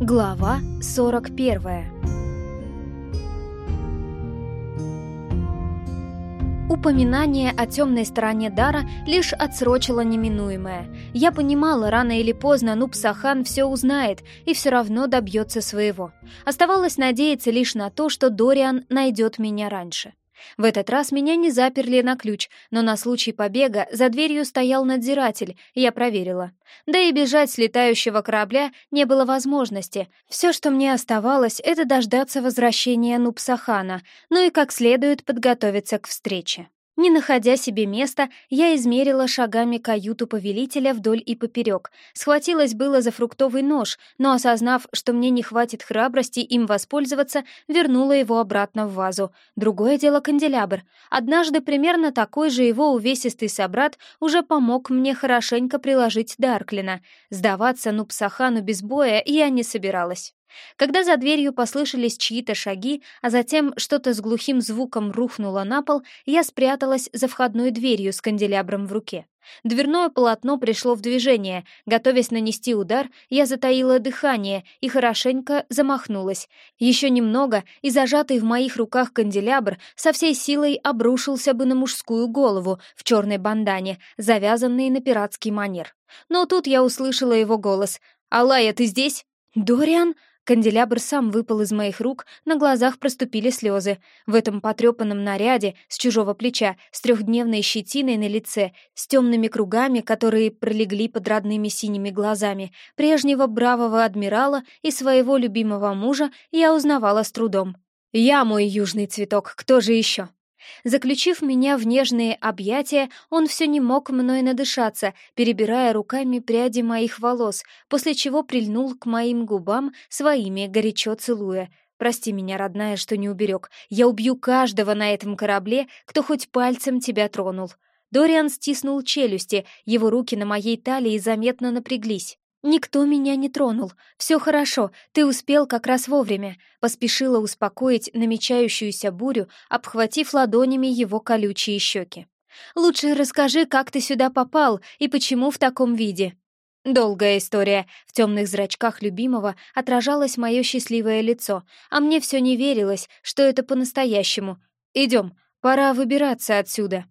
Глава 41 Упоминание о темной стороне дара лишь отсрочило неминуемое. Я понимала, рано или поздно Нубсахан все узнает и все равно добьется своего. Оставалось надеяться лишь на то, что Дориан найдет меня раньше. В этот раз меня не заперли на ключ, но на случай побега за дверью стоял надзиратель, я проверила. Да и бежать с летающего корабля не было возможности. Все, что мне оставалось, это дождаться возвращения Нупсахана, ну и как следует подготовиться к встрече. Не находя себе места, я измерила шагами каюту повелителя вдоль и поперек. Схватилась было за фруктовый нож, но, осознав, что мне не хватит храбрости им воспользоваться, вернула его обратно в вазу. Другое дело канделябр. Однажды примерно такой же его увесистый собрат уже помог мне хорошенько приложить Дарклина. Сдаваться Нупсахану без боя я не собиралась. Когда за дверью послышались чьи-то шаги, а затем что-то с глухим звуком рухнуло на пол, я спряталась за входной дверью с канделябром в руке. Дверное полотно пришло в движение. Готовясь нанести удар, я затаила дыхание и хорошенько замахнулась. Еще немного, и зажатый в моих руках канделябр со всей силой обрушился бы на мужскую голову в черной бандане, завязанной на пиратский манер. Но тут я услышала его голос. «Алая, ты здесь?» «Дориан?» Канделябр сам выпал из моих рук, на глазах проступили слезы. В этом потрепанном наряде, с чужого плеча, с трехдневной щетиной на лице, с темными кругами, которые пролегли под родными синими глазами, прежнего бравого адмирала и своего любимого мужа я узнавала с трудом. «Я мой южный цветок, кто же еще?» Заключив меня в нежные объятия, он все не мог мной надышаться, перебирая руками пряди моих волос, после чего прильнул к моим губам своими, горячо целуя. «Прости меня, родная, что не уберег. Я убью каждого на этом корабле, кто хоть пальцем тебя тронул». Дориан стиснул челюсти, его руки на моей талии заметно напряглись. «Никто меня не тронул. Все хорошо, ты успел как раз вовремя», — поспешила успокоить намечающуюся бурю, обхватив ладонями его колючие щеки. «Лучше расскажи, как ты сюда попал и почему в таком виде». Долгая история. В темных зрачках любимого отражалось мое счастливое лицо, а мне все не верилось, что это по-настоящему. «Идем, пора выбираться отсюда».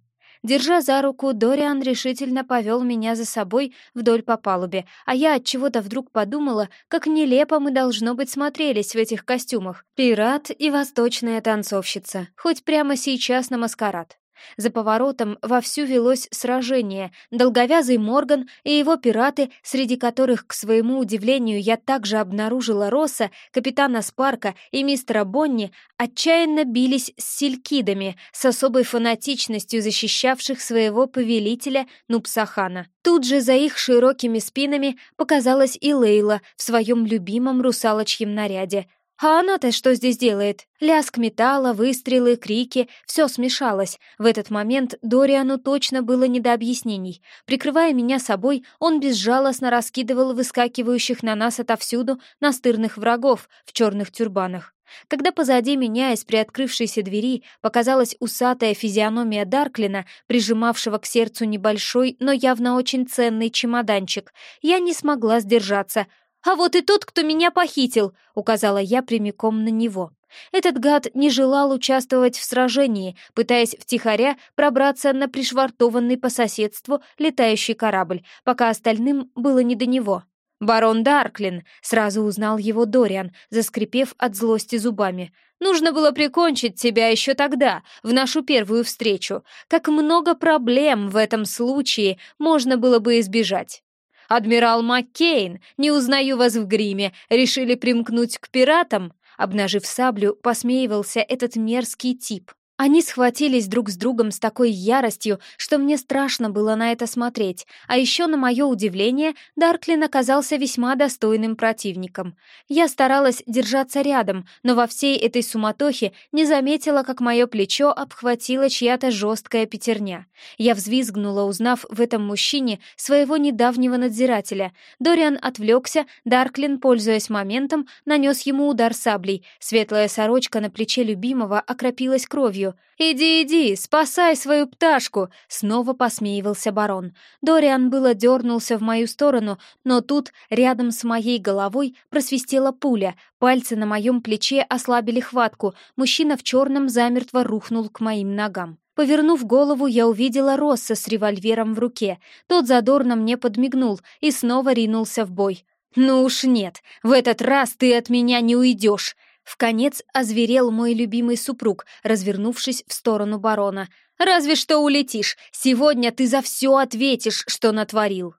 Держа за руку, Дориан решительно повел меня за собой вдоль по палубе, а я от чего-то вдруг подумала, как нелепо мы должно быть смотрелись в этих костюмах. Пират и восточная танцовщица, хоть прямо сейчас на маскарад. За поворотом вовсю велось сражение. Долговязый Морган и его пираты, среди которых, к своему удивлению, я также обнаружила Росса, капитана Спарка и мистера Бонни, отчаянно бились с селькидами, с особой фанатичностью защищавших своего повелителя Нупсахана. Тут же за их широкими спинами показалась и Лейла в своем любимом русалочьем наряде — а она-то что здесь делает? Лязг металла, выстрелы, крики — все смешалось. В этот момент Дориану точно было не до объяснений. Прикрывая меня собой, он безжалостно раскидывал выскакивающих на нас отовсюду настырных врагов в черных тюрбанах. Когда позади меня из приоткрывшейся двери показалась усатая физиономия Дарклина, прижимавшего к сердцу небольшой, но явно очень ценный чемоданчик, я не смогла сдержаться — «А вот и тот, кто меня похитил», — указала я прямиком на него. Этот гад не желал участвовать в сражении, пытаясь втихаря пробраться на пришвартованный по соседству летающий корабль, пока остальным было не до него. «Барон Дарклин», — сразу узнал его Дориан, заскрипев от злости зубами. «Нужно было прикончить тебя еще тогда, в нашу первую встречу. Как много проблем в этом случае можно было бы избежать». «Адмирал Маккейн, не узнаю вас в гриме, решили примкнуть к пиратам?» Обнажив саблю, посмеивался этот мерзкий тип. Они схватились друг с другом с такой яростью, что мне страшно было на это смотреть, а еще, на мое удивление, Дарклин оказался весьма достойным противником. Я старалась держаться рядом, но во всей этой суматохе не заметила, как мое плечо обхватила чья-то жесткая пятерня. Я взвизгнула, узнав в этом мужчине своего недавнего надзирателя. Дориан отвлекся, Дарклин, пользуясь моментом, нанес ему удар саблей. Светлая сорочка на плече любимого окропилась кровью, ее. «Иди, иди, спасай свою пташку!» — снова посмеивался барон. Дориан было дернулся в мою сторону, но тут, рядом с моей головой, просвистела пуля. Пальцы на моем плече ослабили хватку. Мужчина в черном замертво рухнул к моим ногам. Повернув голову, я увидела Росса с револьвером в руке. Тот задорно мне подмигнул и снова ринулся в бой. «Ну уж нет, в этот раз ты от меня не уйдешь!» В конец озверел мой любимый супруг, развернувшись в сторону барона. «Разве что улетишь. Сегодня ты за все ответишь, что натворил».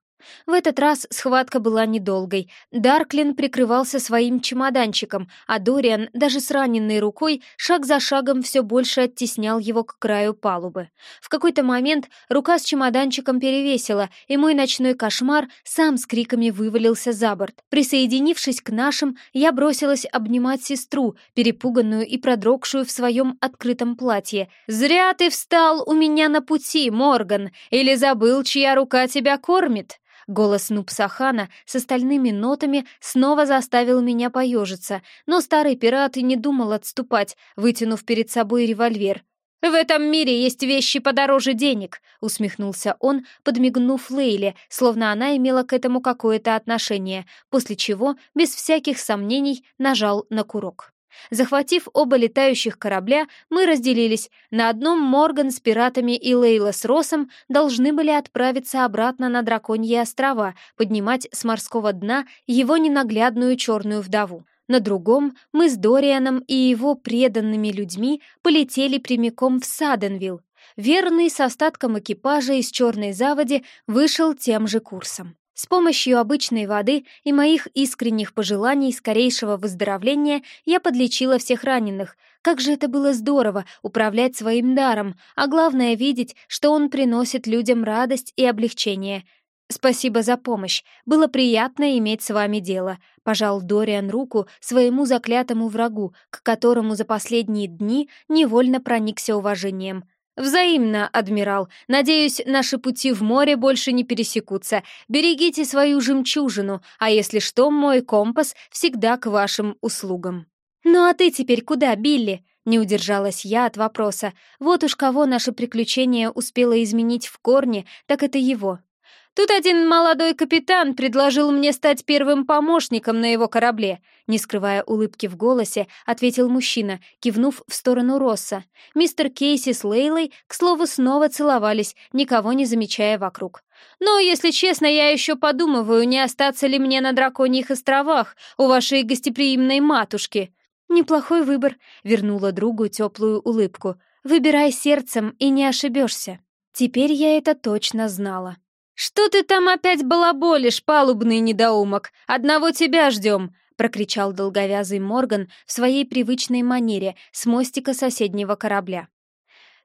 В этот раз схватка была недолгой. Дарклин прикрывался своим чемоданчиком, а Дориан, даже с раненной рукой, шаг за шагом все больше оттеснял его к краю палубы. В какой-то момент рука с чемоданчиком перевесила, и мой ночной кошмар сам с криками вывалился за борт. Присоединившись к нашим, я бросилась обнимать сестру, перепуганную и продрогшую в своем открытом платье. «Зря ты встал у меня на пути, Морган! Или забыл, чья рука тебя кормит?» Голос Нупсахана с остальными нотами снова заставил меня поежиться, но старый пират и не думал отступать, вытянув перед собой револьвер. «В этом мире есть вещи подороже денег», — усмехнулся он, подмигнув Лейле, словно она имела к этому какое-то отношение, после чего, без всяких сомнений, нажал на курок. Захватив оба летающих корабля, мы разделились. На одном Морган с пиратами и Лейла с Росом должны были отправиться обратно на Драконьи острова, поднимать с морского дна его ненаглядную черную вдову. На другом мы с Дорианом и его преданными людьми полетели прямиком в Саденвилл. Верный с остатком экипажа из Черной Заводи вышел тем же курсом. С помощью обычной воды и моих искренних пожеланий скорейшего выздоровления я подлечила всех раненых. Как же это было здорово управлять своим даром, а главное видеть, что он приносит людям радость и облегчение. «Спасибо за помощь. Было приятно иметь с вами дело», — пожал Дориан руку своему заклятому врагу, к которому за последние дни невольно проникся уважением. «Взаимно, адмирал. Надеюсь, наши пути в море больше не пересекутся. Берегите свою жемчужину, а если что, мой компас всегда к вашим услугам». «Ну а ты теперь куда, Билли?» Не удержалась я от вопроса. Вот уж кого наше приключение успело изменить в корне, так это его. Тут один молодой капитан предложил мне стать первым помощником на его корабле. Не скрывая улыбки в голосе, ответил мужчина, кивнув в сторону Росса. Мистер Кейси с Лейлой, к слову, снова целовались, никого не замечая вокруг. «Но, если честно, я еще подумываю, не остаться ли мне на Драконьих островах у вашей гостеприимной матушки». «Неплохой выбор», — вернула другу теплую улыбку. «Выбирай сердцем и не ошибешься». Теперь я это точно знала. «Что ты там опять балаболишь, палубный недоумок? Одного тебя ждем!» — прокричал долговязый Морган в своей привычной манере с мостика соседнего корабля.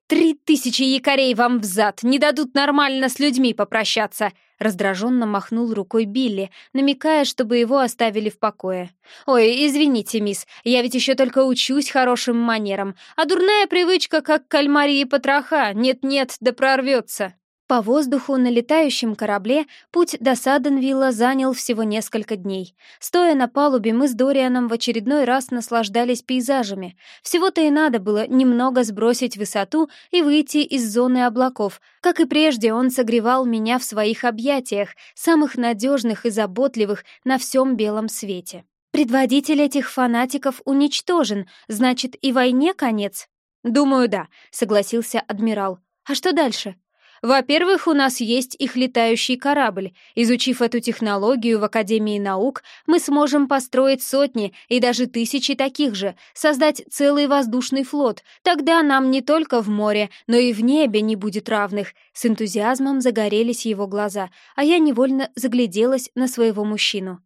«Три тысячи якорей вам взад! Не дадут нормально с людьми попрощаться!» Раздраженно махнул рукой Билли, намекая, чтобы его оставили в покое. «Ой, извините, мисс, я ведь еще только учусь хорошим манерам, а дурная привычка, как кальмарии потроха, нет-нет, да прорвется!» По воздуху на летающем корабле путь до Саденвилла занял всего несколько дней. Стоя на палубе, мы с Дорианом в очередной раз наслаждались пейзажами. Всего-то и надо было немного сбросить высоту и выйти из зоны облаков. Как и прежде, он согревал меня в своих объятиях, самых надежных и заботливых на всем белом свете. Предводитель этих фанатиков уничтожен, значит, и войне конец? «Думаю, да», — согласился адмирал. «А что дальше?» Во-первых, у нас есть их летающий корабль. Изучив эту технологию в Академии наук, мы сможем построить сотни и даже тысячи таких же, создать целый воздушный флот. Тогда нам не только в море, но и в небе не будет равных. С энтузиазмом загорелись его глаза, а я невольно загляделась на своего мужчину.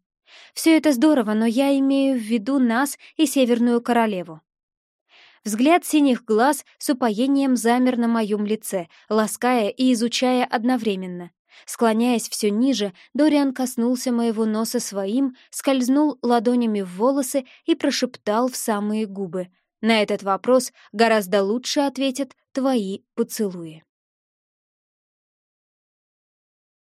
Все это здорово, но я имею в виду нас и Северную Королеву. Взгляд синих глаз с упоением замер на моем лице, лаская и изучая одновременно. Склоняясь все ниже, Дориан коснулся моего носа своим, скользнул ладонями в волосы и прошептал в самые губы. «На этот вопрос гораздо лучше ответят твои поцелуи».